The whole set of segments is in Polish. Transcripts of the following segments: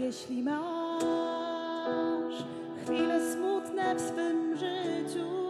Jeśli masz chwile smutne w swym życiu,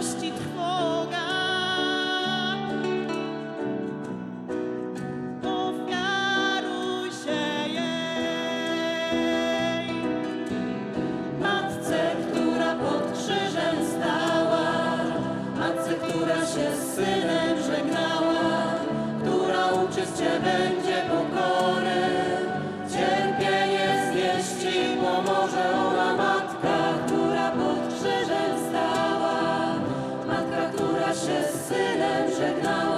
radości trwoga. Ofiaruj się jej. Matce, która pod krzyżem stała, matce, która się z synem żegnała, która uczy będzie pokory. Cierpienie zjeść i pomoże ona matka. love.